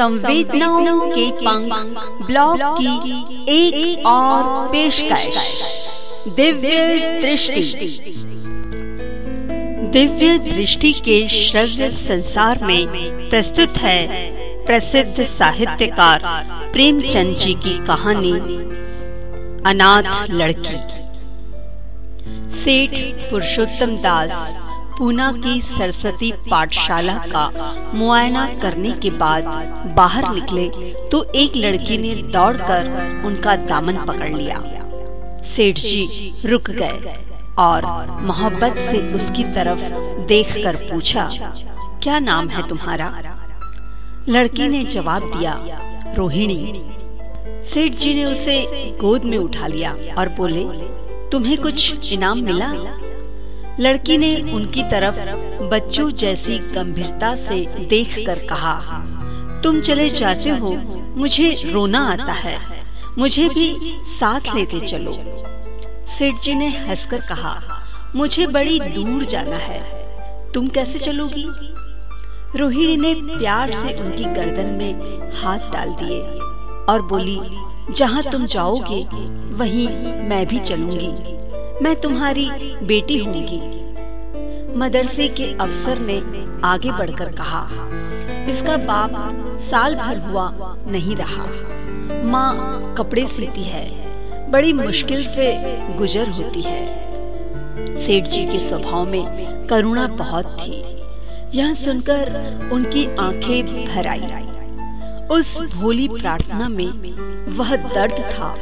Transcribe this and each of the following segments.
संवेदनाओं के पंख ब्लॉग की एक, एक और पेशकश। दिव्य दृष्टि। दिव्य दृष्टि के श्रव्य संसार में प्रस्तुत है प्रसिद्ध साहित्यकार प्रेमचंद जी की कहानी अनाथ लड़की। सेठ पुरुषोत्तम दास। पूना की सरस्वती पाठशाला का मुआयना करने के बाद बाहर निकले तो एक लड़की ने दौड़कर उनका दामन पकड़ लिया। सेठ जी रुक गए और मोहब्बत से उसकी तरफ़ देखकर पूछा, क्या नाम है तुम्हारा? लड़की ने जवाब दिया, रोहिणी। सेठ जी ने उसे गोद में उठा लिया और बोले, तुम्हें कुछ इनाम मिला? लड़की ने उनकी तरफ़, बच्चों जैसी गंभीरता से देखकर कहा, तुम चले जाते हो, मुझे रोना आता है, मुझे भी साथ लेते चलो। सेठ जी ने हंसकर कहा, मुझे बड़ी दूर जाना है, तुम कैसे चलोगी? रोहिणी ने प्यार से उनकी गर्दन में हाथ डाल दिए और बोली, जहाँ तुम जाओगे, वहीं मैं भी चलूँगी। मैं तुम्हारी बेटी होंगी मदरसे के अफसर ने आगे बढ़कर कहा, इसका बाप साल भर हुआ नहीं रहा। माँ कपड़े सीती है, बड़ी मुश्किल से गुजर होती है। सेठ जी के स्वभाव में करुणा बहुत थी। यह सुनकर उनकी आँखें भर आई। उस भोली प्रार्थना में वह दर्द था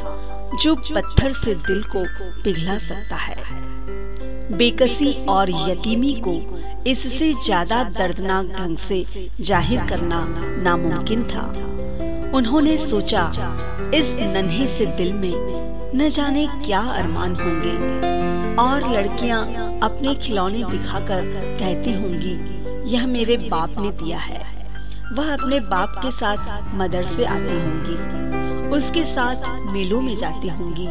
जो पत्थर से दिल को पिघला सकता है। बेकसी और यतीमी को इससे ज़्यादा दर्दनाक ढंग से ज़ाहिर करना नामुमकिन था। उन्होंने सोचा, इस नन्हे से दिल में न जाने क्या अरमान होंगे। और लड़कियाँ अपने खिलौने दिखाकर कहती होंगी, यह मेरे बाप ने दिया है। वह अपने बाप के साथ मदरसे आती होंगी। उसके साथ मेलों में जाती होंगी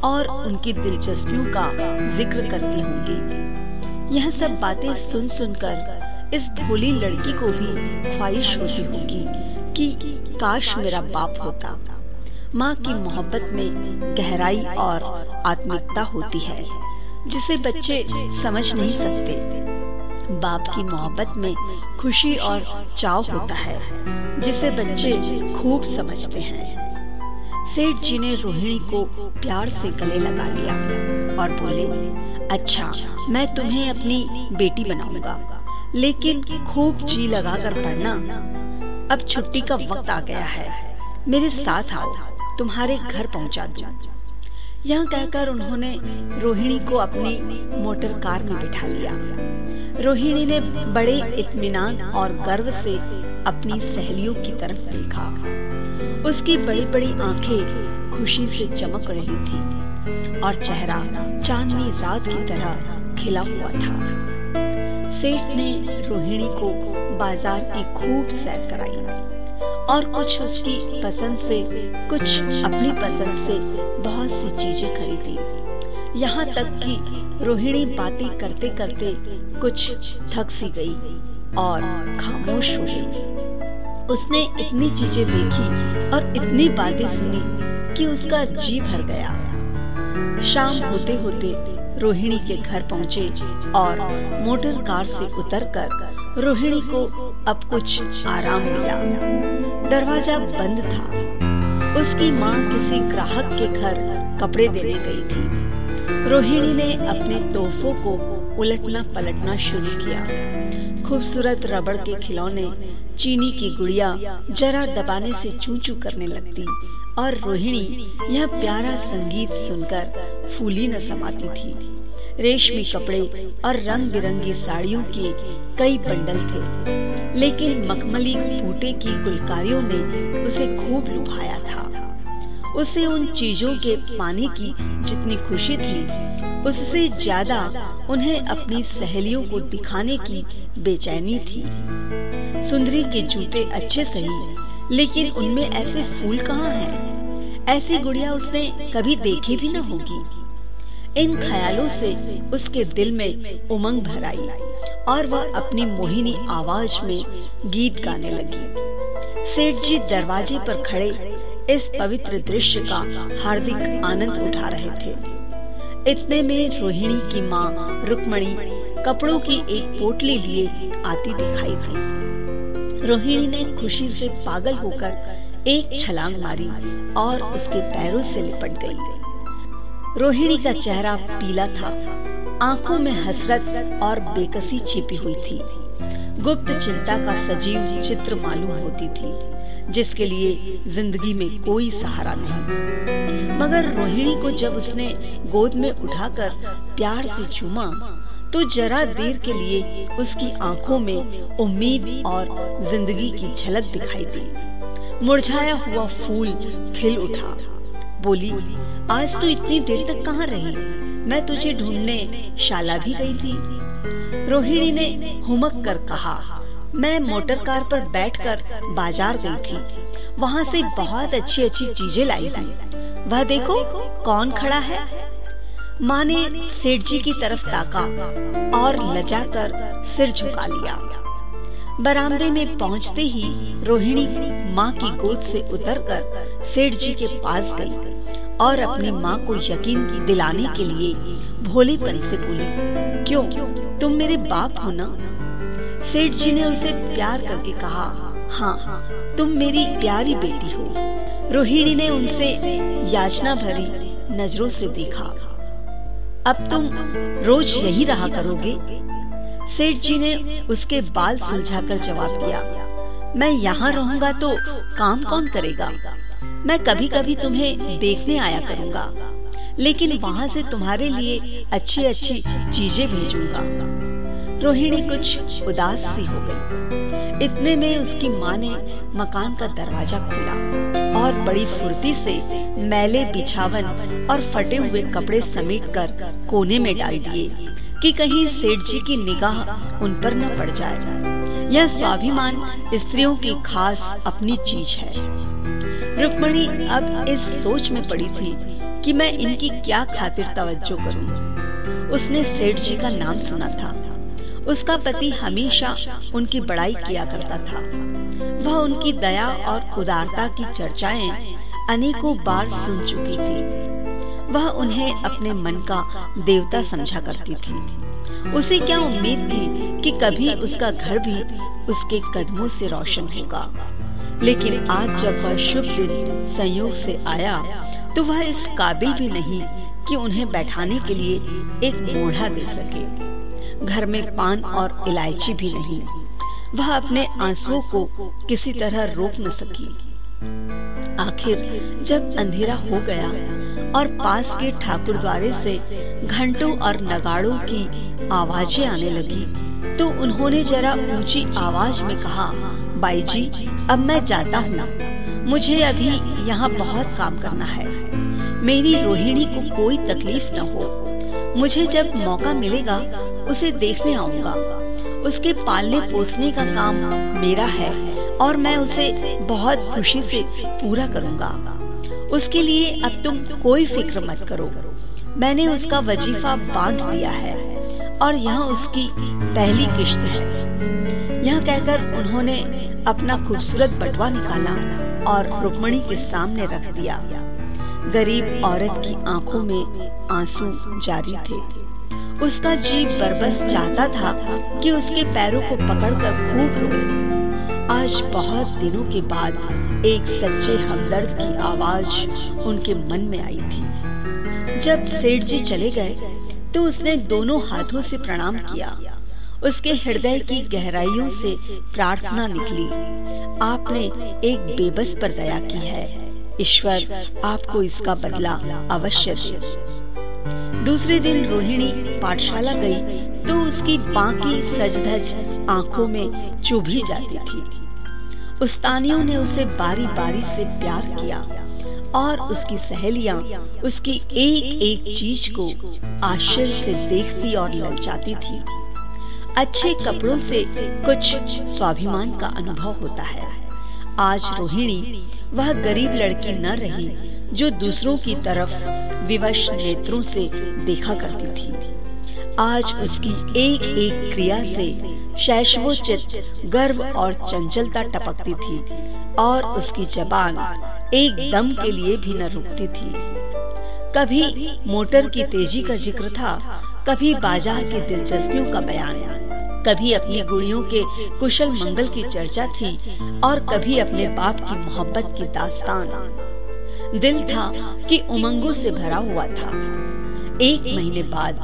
और उनकी दिलचस्पियों का ज़िक्र करती होंगी। यह सब बातें सुन सुनकर इस भोली लड़की को भी ख्वाहिश होती होगी कि काश मेरा बाप होता। माँ की मोहब्बत में गहराई और आत्मिकता होती है, जिसे बच्चे समझ नहीं सकते। बाप की मोहब्बत में खुशी और चाव होता है, जिसे बच्चे खूब समझते हैं। सेठ जी ने रोहिणी को प्यार से गले लगा लिया और बोले अच्छा मैं तुम्हें अपनी बेटी बनाऊँगा। लेकिन खूब जी लगा कर पढ़ना। अब छुट्टी का वक्त आ गया है। मेरे साथ आओ, तुम्हारे घर पहुँचा दूँ। यह कहकर उन्होंने रोहिणी को अपनी मोटर कार में बिठा लिया। रोहिणी ने बड़े इत्मीनान और गर्व से अपनी सहेलियों की तरफ़ देखा। उसकी बड़ी बड़ी आँखें खुशी से चमक रही थी और चेहरा चांदनी रात की तरह खिला हुआ था। सेठ ने रोहिणी को बाज़ार की खूब सैर कराई और कुछ उसकी पसंद से, कुछ अपनी पसंद से बहुत सी चीज़ें खरीदी। यहाँ तक कि रोहिणी बातें करते करते कुछ थक सी गई और खामोश हो गई। उसने इतनी चीज़ें देखी और इतनी बातें सुनी कि उसका जी भर गया। शाम होते होते रोहिणी के घर पहुँचे और मोटर कार से उतरकर रोहिणी को अब कुछ आराम मिला। दरवाज़ा बंद था। उसकी माँ किसी ग्राहक के घर कपड़े देने गई थी। रोहिणी ने अपने तोहफों को उलटना पलटना शुरू किया। खूबसूरत रबड़ के खिलौने चीनी की गुड़िया जरा दबाने से चू चू करने लगती और रोहिणी यह प्यारा संगीत सुनकर फूली न समाती थी। रेशमी कपड़े और रंग बिरंगी साड़ियों के कई बंडल थे, लेकिन मखमली बूटे की गुलकारियों ने उसे खूब लुभाया था। उसे उन चीज़ों के पाने की जितनी खुशी थी उससे ज़्यादा उन्हें अपनी सहेलियों को दिखाने की बेचैनी थी। सुंदरी के जूते अच्छे सही, लेकिन उनमें ऐसे फूल कहाँ हैं? ऐसी गुड़िया उसने कभी देखी भी न होगी। इन ख्यालों से उसके दिल में उमंग भर आई और वह अपनी मोहिनी आवाज़ में गीत गाने लगी। सेठ जी दरवाजे पर खड़े इस पवित्र दृश्य का हार्दिक आनंद उठा रहे थे। इतने में रोहिणी की माँ रुक्मणी कपड़ों की एक पोटली लिए आती दिखाई दी। रोहिणी ने खुशी से पागल होकर एक छलांग मारी और उसके पैरों से लिपट गई। रोहिणी का चेहरा पीला था। आँखों में हसरत और बेकसी छिपी हुई थी। गुप्त चिंता का सजीव चित्र मालूम होती थी। जिसके लिए ज़िंदगी में कोई सहारा नहीं। मगर रोहिणी को जब उसने गोद में उठाकर प्यार से चूमा तो जरा देर के लिए उसकी आँखों में उम्मीद और ज़िंदगी की झलक दिखाई दी। मुरझाया हुआ फूल खिल उठा। बोली, आज तो इतनी देर तक कहाँ रही? मैं तुझे ढूँढने शाला भी गई थी। रोहिणी ने हुमक कर कहा मैं मोटर कार पर बैठकर बाज़ार गई थी। वहाँ से बहुत अच्छी अच्छी चीज़ें लाई हूँ वह देखो, कौन खड़ा है? माँ ने सेठ जी की तरफ़ ताका और लजा कर सिर झुका लिया। बरामदे में पहुँचते ही रोहिणी माँ की गोद से उतरकर सेठ जी के पास गई और अपनी माँ को यकीन दिलाने के लिए भोलेपन से बोली, क्यों? तुम मेरे बाप हो ना? सेठ जी ने उसे प्यार करके कहा हाँ तुम मेरी प्यारी बेटी हो। रोहिणी ने उनसे याचना भरी नज़रों से देखा। अब तुम रोज यही रहा करोगे? सेठ जी ने उसके बाल सुलझाकर जवाब दिया, मैं यहाँ रहूँगा तो काम कौन करेगा? मैं कभी कभी तुम्हें देखने आया करूँगा, लेकिन वहाँ से तुम्हारे लिए अच्छी अच्छी चीज़ें भेजूँगा। रोहिणी कुछ उदास सी हो गई। इतने में उसकी माँ ने मकान का दरवाज़ा खोला और बड़ी फुर्ती से मैले, बिछावन और फटे हुए कपड़े समेट कर कोने में डाल दिए कि कहीं सेठ जी की निगाह उन पर न पड़ जाए यह स्वाभिमान स्त्रियों की खास अपनी चीज़ है रुक्मणी अब इस सोच में पड़ी थी कि मैं इनकी क्या खातिर तवज्जो करूँ। उसने सेठ जी का नाम सुना था उसका पति हमेशा उनकी बड़ाई किया करता था। वह उनकी दया और उदारता की चर्चाएँ अनेकों बार सुन चुकी थी। वह उन्हें अपने मन का देवता समझा करती थी। उसे क्या उम्मीद थी कि कभी उसका घर भी उसके कदमों से रोशन होगा। लेकिन आज जब वह शुभ दिन संयोग से आया तो वह इस काबिल भी नहीं कि उन्हें बैठाने के लिए एक मोढ़ा दे सके। घर में पान और इलायची भी नहीं। वह अपने आंसुओं को किसी तरह रोक न सकी। आखिर जब अंधेरा हो गया और पास के ठाकुर द्वारे से घंटों और नगाड़ों की आवाज़ें आने लगी तो उन्होंने जरा ऊँची आवाज़ में कहा बाई जी अब मैं जाता हूँ। मुझे अभी यहाँ बहुत काम करना है। मेरी रोहिणी को कोई तकलीफ़ न हो। मुझे जब मौका मिलेगा, उसे देखने आऊँगा। उसके पालने पोसने का काम मेरा है और मैं उसे बहुत खुशी से पूरा करूँगा। उसके लिए अब तुम कोई फ़िक्र मत करो। मैंने उसका वजीफा बाँध दिया है और यह उसकी पहली किश्त है। यह कहकर उन्होंने अपना खूबसूरत बटवा निकाला और रुक्मणी के सामने रख दिया। गरीब औरत की आँखों में आँसू जारी थे। उसका जी बरबस चाहता था कि उसके पैरों को पकड़कर खूब रो। आज बहुत दिनों के बाद एक सच्चे हमदर्द की आवाज़ उनके मन में आई थी। जब सेठ जी चले गए तो उसने दोनों हाथों से प्रणाम किया। उसके हृदय की गहराइयों से प्रार्थना निकली। आपने एक बेबस पर दया की है। ईश्वर आपको इसका बदला अवश्य दे। दूसरे दिन रोहिणी पाठशाला गई तो उसकी बाकी सजधज आँखों में चुभी जाती थी। उस्तानियों ने उसे बारी बारी से प्यार किया और उसकी सहेलियाँ उसकी एक एक चीज़ को आश्चर्य से देखती और ललचाती थी। अच्छे कपड़ों से कुछ स्वाभिमान का अनुभव होता है। आज रोहिणी वह गरीब लड़की न रही, जो दूसरों की तरफ़ विवश नेत्रों से देखा करती थी। आज उसकी एक एक क्रिया से शैशवोचित गर्व और चंचलता टपकती थी और उसकी जबान एक दम के लिए भी न रुकती थी। कभी मोटर की तेज़ी का ज़िक्र था, कभी बाज़ार की दिलचस्पियों का बयान। कभी अपनी गुड़ियों के कुशल मंगल की चर्चा थी और कभी अपने बाप की मोहब्बत की दास्तान। दिल था कि उमंगों से भरा हुआ था। एक महीने बाद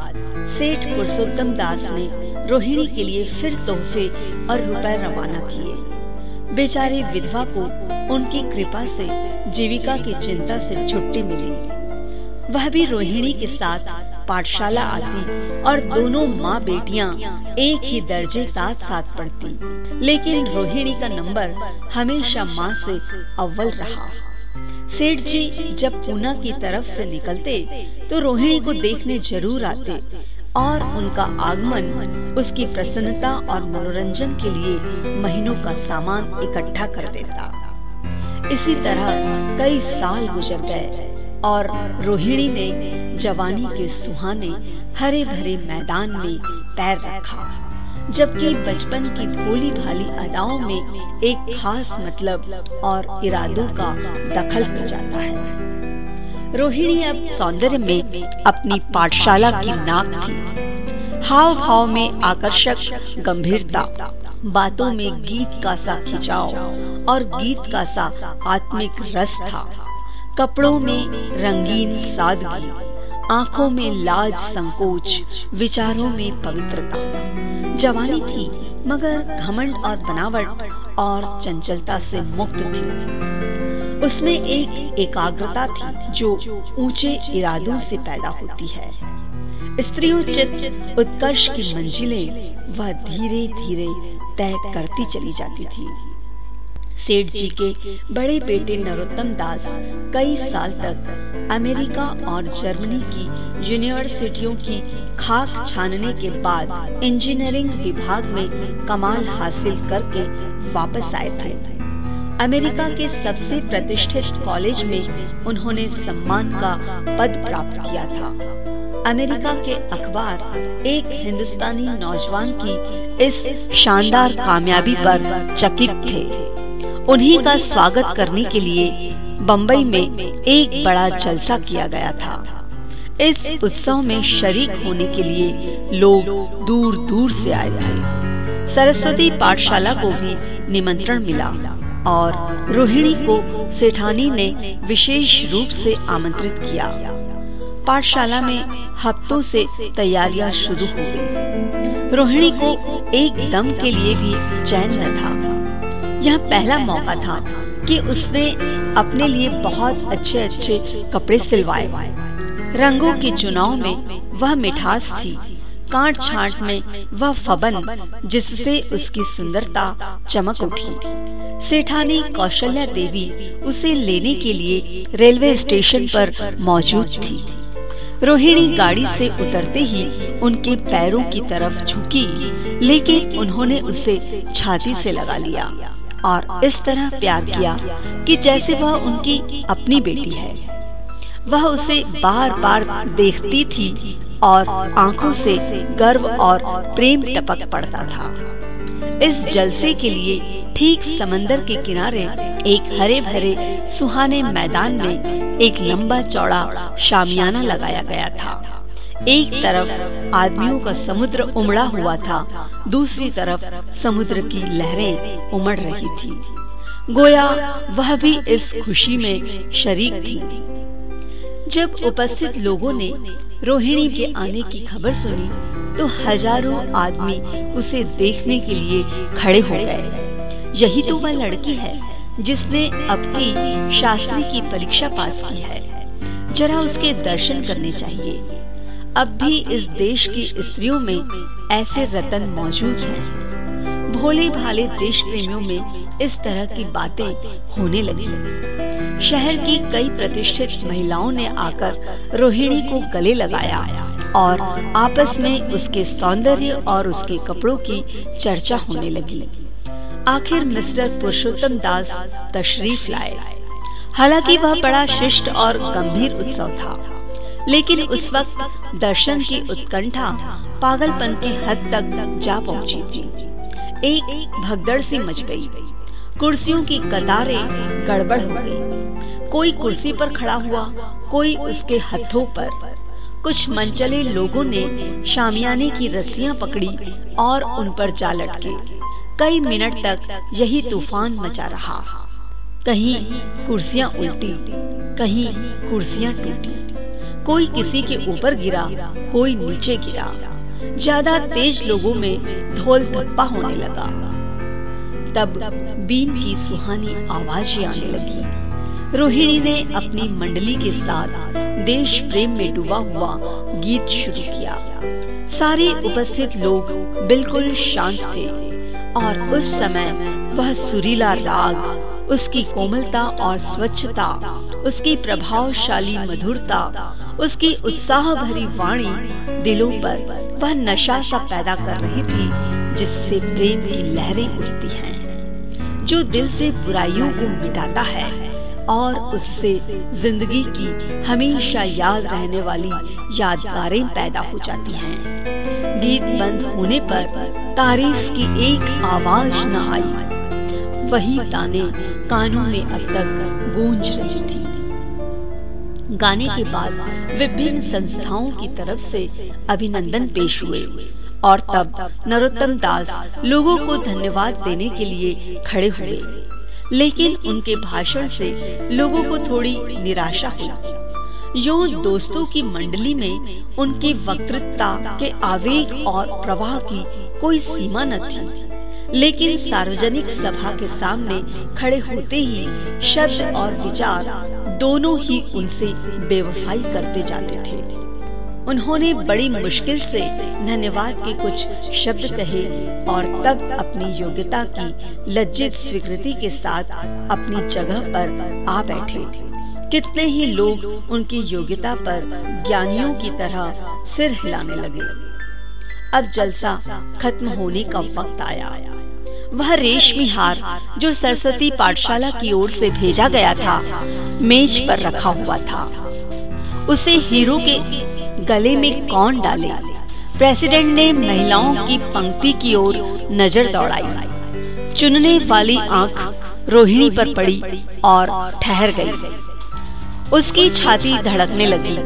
सेठ पुरुषोत्तम दास ने रोहिणी के लिए फिर तोहफे और रुपए रवाना किए। बेचारी विधवा को उनकी कृपा से जीविका की चिंता से छुट्टी मिली। वह भी रोहिणी के साथ पाठशाला आती और दोनों माँ बेटियाँ एक ही दर्जे साथ साथ पढ़ती। लेकिन रोहिणी का नंबर हमेशा माँ से अव्वल रहा। सेठ जी जब पूना की तरफ़ से निकलते तो रोहिणी को देखने ज़रूर आते और उनका आगमन, उसकी प्रसन्नता और मनोरंजन के लिए महीनों का सामान इकट्ठा कर देता। इसी तरह कई साल गुजर गए और रोहिणी ने जवानी के सुहाने हरे भरे मैदान में पैर रखा, जबकि बचपन की भोली भाली अदाओं में एक खास मतलब और इरादों का दखल हो जाता है। रोहिणी अब सौंदर्य में अपनी पाठशाला की नाक थी। हाव भाव में आकर्षक गंभीरता, बातों में गीत का सा खिंचाव और गीत का सा आत्मिक रस था। कपड़ों में रंगीन सादगी आँखों में लाज, संकोच, विचारों में पवित्रता। जवानी थी, मगर घमंड और बनावट और चंचलता से मुक्त थी। उसमें एक एकाग्रता थी जो ऊँचे इरादों से पैदा होती है। स्त्रियोचित उत्कर्ष की मंजिलें वह धीरे धीरे तय करती चली जाती थी। सेठ जी के बड़े बेटे नरोत्तम दास कई साल तक अमेरिका और जर्मनी की यूनिवर्सिटियों की खाक छानने के बाद इंजीनियरिंग विभाग में कमाल हासिल करके वापस आए थे। अमेरिका के सबसे प्रतिष्ठित कॉलेज में उन्होंने सम्मान का पद प्राप्त किया था। अमेरिका के अखबार एक हिंदुस्तानी नौजवान की इस शानदार कामयाबी पर चकित थे। उन्हीं का स्वागत करने के लिए बम्बई में एक बड़ा जलसा किया गया था। इस उत्सव में शरीक होने के लिए लोग दूर दूर से आए थे। सरस्वती पाठशाला को भी निमंत्रण मिला और रोहिणी को सेठानी ने विशेष रूप से आमंत्रित किया। पाठशाला में हफ्तों से तैयारियाँ शुरू हो गई। रोहिणी को एक दम के लिए भी चैन न था। यह पहला मौका था कि उसने अपने लिए बहुत अच्छे अच्छे कपड़े सिलवाए। रंगों के चुनाव में वह मिठास थी। काट छाट में वह फबन, जिससे उसकी सुंदरता चमक उठी। सेठानी कौशल्या देवी उसे लेने के लिए रेलवे स्टेशन पर मौजूद थी। रोहिणी गाड़ी से उतरते ही उनके पैरों की तरफ़ झुकी, लेकिन उन्होंने उसे छाती से लगा लिया। और इस तरह प्यार किया कि जैसे वह उनकी अपनी बेटी है। वह उसे बार बार देखती थी और आँखों से गर्व और प्रेम टपक पड़ता था। इस जलसे के लिए ठीक समंदर के किनारे एक हरे भरे सुहाने मैदान में एक लंबा चौड़ा शामियाना लगाया गया था। एक तरफ़ आदमियों का समुद्र उमड़ा हुआ था, दूसरी तरफ़ समुद्र की लहरें उमड़ रही थी। गोया, वह भी इस खुशी में शरीक थी। जब उपस्थित लोगों ने रोहिणी के आने की खबर सुनी तो हज़ारों आदमी उसे देखने के लिए खड़े हो गए। यही तो वह लड़की है, जिसने की शास्त्री की परीक्षा पास की है। जरा उसके दर्शन करने चाहिए। अब भी इस देश की स्त्रियों में ऐसे रतन मौजूद हैं। भोले भाले देश प्रेमियों में इस तरह की बातें होने लगी। शहर की कई प्रतिष्ठित महिलाओं ने आकर रोहिणी को गले लगाया और आपस में उसके सौंदर्य और उसके कपड़ों की चर्चा होने लगी। आखिर मिस्टर पुरुषोत्तम दास तशरीफ़ लाए। हालाँकि वह बड़ा शिष्ट और गंभीर उत्सव था। लेकिन उस वक्त दर्शन की उत्कंठा पागलपन की हद तक जा पहुँची थी। एक भगदड़ सी मच गई। कुर्सियों की कतारें गड़बड़ हो गई। कोई कुर्सी पर खड़ा हुआ, कोई उसके हथों पर। कुछ मनचले लोगों ने शामियाने की रस्सियाँ पकड़ी और उन पर जा लटके। कई मिनट तक यही तूफ़ान मचा रहा। कहीं कुर्सियाँ उल्टी, कहीं कुर्सियाँ टूटी। कोई किसी के ऊपर गिरा, कोई नीचे गिरा। ज़्यादा तेज लोगों में धोल धप्पा होने लगा। तब बीन की सुहानी आवाज़ आने लगी। रोहिणी ने अपनी मंडली के साथ देश प्रेम में डूबा हुआ गीत शुरू किया। सारे उपस्थित लोग बिल्कुल शांत थे और उस समय वह सुरीला राग उसकी कोमलता और स्वच्छता, उसकी प्रभावशाली मधुरता, उसकी उत्साह भरी वाणी दिलों पर वह नशा सा पैदा कर रही थी जिससे प्रेम की लहरें उठती हैं, जो दिल से बुराइयों को मिटाता है और उससे ज़िंदगी की हमेशा याद रहने वाली यादगारें पैदा हो जाती हैं। गीत बंद होने पर तारीफ़ की एक आवाज़ न आई वही ताने कानों में अब तक गूंज रही थी। गाने के बाद विभिन्न संस्थाओं की तरफ़ से अभिनंदन पेश हुए और तब नरोत्तम दास लोगों को धन्यवाद देने के लिए खड़े हुए। लेकिन उनके भाषण से लोगों को थोड़ी निराशा हुई। यो दोस्तों की मंडली में उनकी वक्तृत्ता के आवेग और प्रवाह की कोई सीमा न थी। लेकिन सार्वजनिक सभा के सामने खड़े होते ही शब्द और विचार दोनों ही उनसे बेवफाई करते जाते थे। उन्होंने बड़ी मुश्किल से धन्यवाद के कुछ शब्द कहे और तब अपनी योग्यता की लज्जित स्वीकृति के साथ अपनी जगह पर आ बैठे। कितने ही लोग उनकी योग्यता पर ज्ञानियों की तरह सिर हिलाने लगे। अब जलसा खत्म होने का वक्त आया। वह रेशमी हार, जो सरस्वती पाठशाला की ओर से भेजा गया था, मेज पर रखा हुआ था। उसे हीरो के गले में कौन डाले? प्रेसिडेंट ने महिलाओं की पंक्ति की ओर नज़र दौड़ाई। चुनने वाली आँख रोहिणी पर पड़ी और ठहर गई। उसकी छाती धड़कने लगी,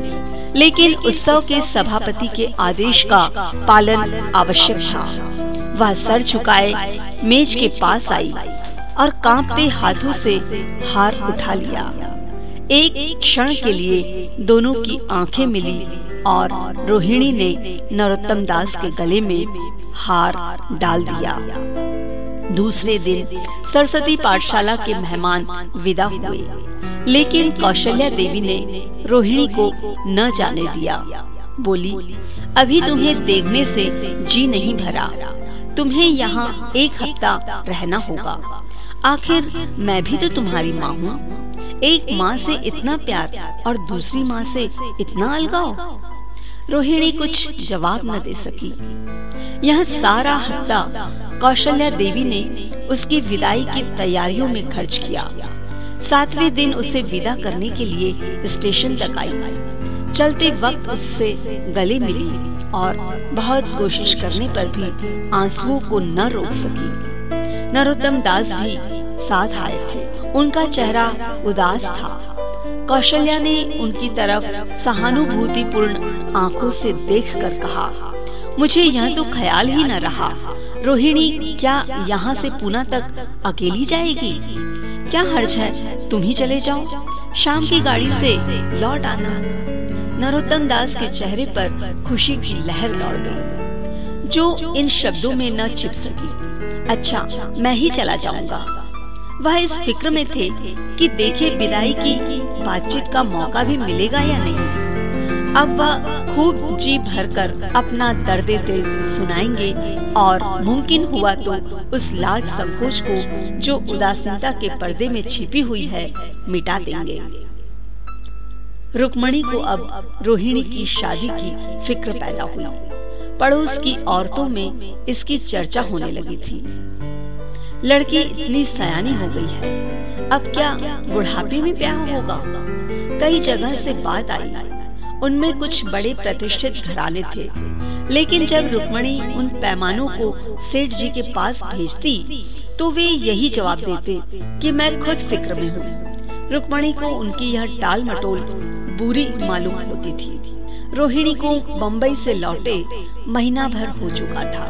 लेकिन उत्सव के सभापति के आदेश का पालन आवश्यक था। वह सर झुकाए, मेज के पास आई और कांपते हाथों से हार उठा लिया। एक क्षण के लिए दोनों की आँखें मिली और रोहिणी ने नरोत्तम दास के गले में हार डाल दिया। दूसरे दिन सरस्वती पाठशाला के मेहमान विदा हुए, लेकिन कौशल्या देवी ने रोहिणी को न जाने दिया। बोली, अभी तुम्हें देखने से जी नहीं भरा। तुम्हें यहाँ एक हफ़्ता रहना होगा। आखिर मैं भी तो तुम्हारी माँ हूँ। एक माँ से इतना प्यार और दूसरी माँ से इतना अलगाव। रोहिणी कुछ जवाब न दे सकी। यह सारा हफ़्ता कौशल्या देवी ने उसकी विदाई की तैयारियों में खर्च किया। सातवें दिन उसे विदा करने के लिए स्टेशन तक आई। चलते वक्त उससे गले मिली। और बहुत कोशिश करने पर भी आंसुओं को न रोक सकी। नरोत्तम दास भी साथ आए थे। उनका चेहरा उदास था। कौशल्या ने उनकी तरफ़ सहानुभूतिपूर्ण आँखों से देखकर कहा, मुझे यह तो ख्याल ही न रहा। रोहिणी, क्या यहाँ से पुणे तक अकेली जाएगी? क्या हर्ज है तुम ही चले जाओ? शाम की गाड़ी से लौट आना। नरोत्तम दास के चेहरे पर खुशी की लहर दौड़ गई। जो इन शब्दों में न छिप सकी। अच्छा मैं ही चला जाऊँगा। वह इस फ़िक्र में थे कि देखे विदाई की बातचीत का मौका भी मिलेगा या नहीं। अब वह खूब जी भरकर अपना दर्द दिल सुनाएँगे और मुमकिन हुआ तो उस लाज संकोच को जो उदासीनता के पर्दे में छिपी हुई है, मिटा देंगे। रुक्मणी को अब रोहिणी की शादी की फ़िक्र पैदा हुई। पड़ोस की औरतों में इसकी चर्चा होने लगी थी। लड़की इतनी सयानी हो गई है। अब क्या बुढ़ापे में ब्याह होगा? कई जगह से बात आई। उनमें कुछ बड़े प्रतिष्ठित घराने थे। लेकिन जब रुक्मणी उन पैमानों को सेठ जी के पास भेजती तो वे यही जवाब देते कि मैं खुद फ़िक्र में हूँ। रुक्मणी को उनकी यह टाल मटोल बुरी मालूम होती थी। रोहिणी को बम्बई से लौटे महीना भर हो चुका था।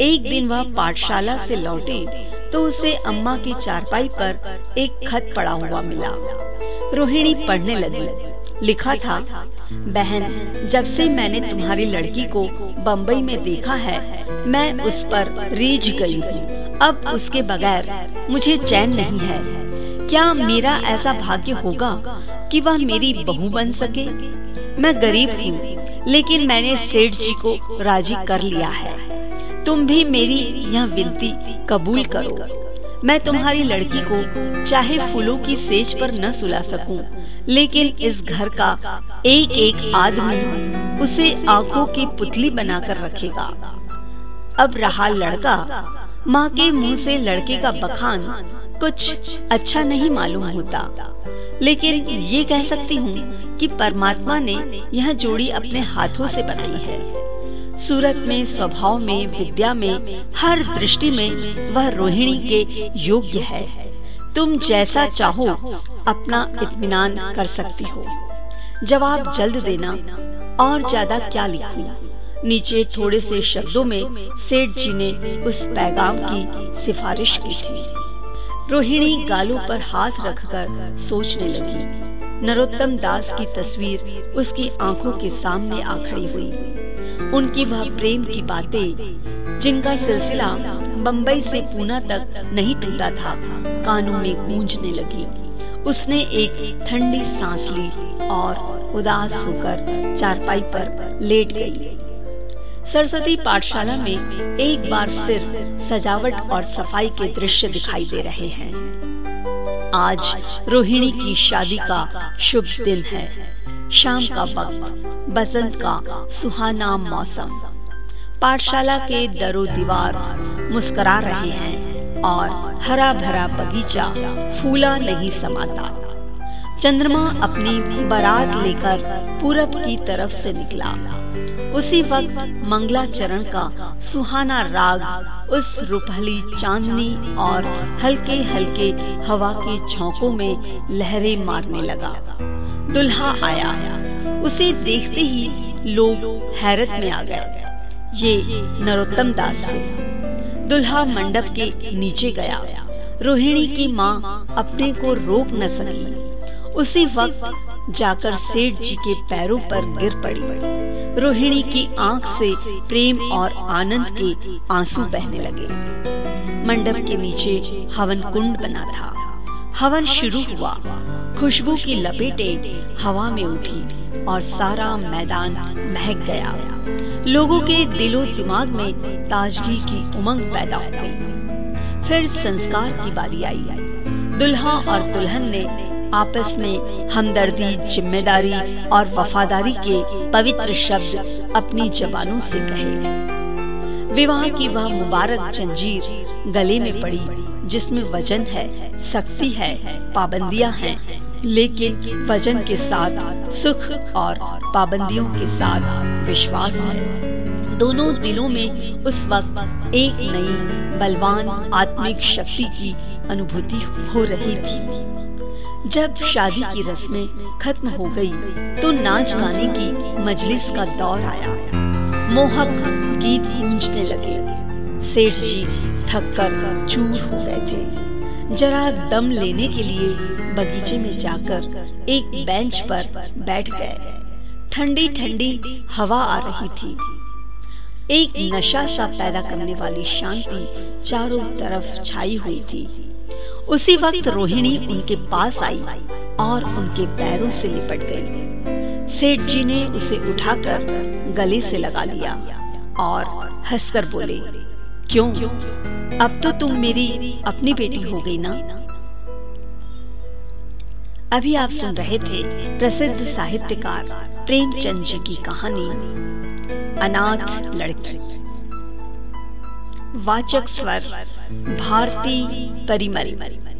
एक दिन वह पाठशाला से लौटे तो उसे अम्मा की चारपाई पर एक खत पड़ा हुआ मिला। रोहिणी पढ़ने लगी। लिखा था, बहन, जब से मैंने तुम्हारी लड़की को बम्बई में देखा है, मैं उस पर रीझ गई हूँ। अब उसके बगैर मुझे चैन नहीं है। क्या मेरा ऐसा भाग्य होगा कि वह मेरी बहू बन सके? मैं गरीब हूँ लेकिन मैंने सेठ जी को राज़ी कर लिया है। तुम भी मेरी यह विनती कबूल करो। मैं तुम्हारी लड़की को चाहे फूलों की सेज पर न सुला सकूँ, लेकिन इस घर का एक एक आदमी उसे आँखों की पुतली बनाकर रखेगा। अब रहा लड़का। माँ के मुँह से लड़के का बखान कुछ अच्छा नहीं मालूम होता। लेकिन ये कह सकती हूँ कि परमात्मा ने यह जोड़ी अपने हाथों से बनाई है। सूरत में, स्वभाव में, विद्या में, हर दृष्टि में वह रोहिणी के योग्य है। तुम जैसा चाहो, अपना इत्मीनान कर सकती हो। जवाब जल्द देना, और ज़्यादा क्या लिखूं? नीचे थोड़े से शब्दों में सेठ जी ने उस पैगाम की सिफारिश की थी। रोहिणी गालों पर हाथ रखकर सोचने लगी। नरोत्तम दास की तस्वीर उसकी आँखों के सामने आ खड़ी हुई। उनकी वह प्रेम की बातें, जिनका सिलसिला बम्बई से पूना तक नहीं टूटा था, कानों में गूंजने लगी। उसने एक ठंडी सांस ली और उदास होकर चारपाई पर लेट गई। सरस्वती पाठशाला में एक बार फिर सजावट और सफ़ाई के दृश्य दिखाई दे रहे हैं। आज रोहिणी की शादी का शुभ दिन है। शाम का वक्त, बसंत का सुहाना मौसम। पाठशाला के दरो दीवार मुस्करा रहे हैं और हरा भरा बगीचा फूला नहीं समाता। चंद्रमा अपनी बारात लेकर पूरब की तरफ़ से निकला। उसी वक्त मंगलाचरण का सुहाना राग उस रुपहली चांदनी और हल्के हल्के हवा के झोंकों में लहरें मारने लगा। दुल्हा आया। उसे देखते ही लोग हैरत में आ गए। ये नरोत्तम दास थे। दुल्हा मंडप के नीचे गया। रोहिणी की माँ अपने को रोक न सकी। उसी वक्त जाकर सेठ जी के पैरों पर गिर पड़ी। रोहिणी की आँख से प्रेम और आनंद के आँसू बहने लगे। मंडप के नीचे हवन कुंड बना था। हवन शुरू हुआ। खुशबू की लपेटें हवा में उठी और सारा मैदान महक गया। लोगों के दिलो दिमाग में ताजगी की उमंग पैदा हो गई। फिर संस्कार की बारी आई। दुल्हा और दुल्हन ने आपस में हमदर्दी, ज़िम्मेदारी और वफादारी के पवित्र शब्द अपनी जबानों से कहे। विवाह की वह मुबारक जंजीर गले में पड़ी, जिसमें वज़न है शक्ति है, पाबंदियाँ हैं, लेकिन वज़न के साथ सुख और पाबंदियों के साथ विश्वास है। दोनों दिलों में उस वक्त एक नई बलवान आत्मिक शक्ति की अनुभूति हो रही थी। जब शादी की रस्में खत्म हो गई, तो नाच गाने की मजलिस का दौर आया। मोहक गीत गूंजने लगे। सेठ जी थक कर चूर हो गए थे। जरा दम लेने के लिए बगीचे में जाकर एक बेंच पर बैठ गए। ठंडी ठंडी हवा आ रही थी। एक नशा सा पैदा करने वाली शांति चारों तरफ़ छाई हुई थी। उसी वक्त रोहिणी उनके पास आई और उनके पैरों से लिपट गई। सेठ जी ने उसे उठाकर गले से लगा लिया और हंसकर बोले क्यों? अब तो तुम मेरी अपनी बेटी हो गई ना? अभी आप सुन रहे थे प्रसिद्ध साहित्यकार प्रेमचंद जी की कहानी अनाथ लड़की। वाचक स्वर भारती परिमल।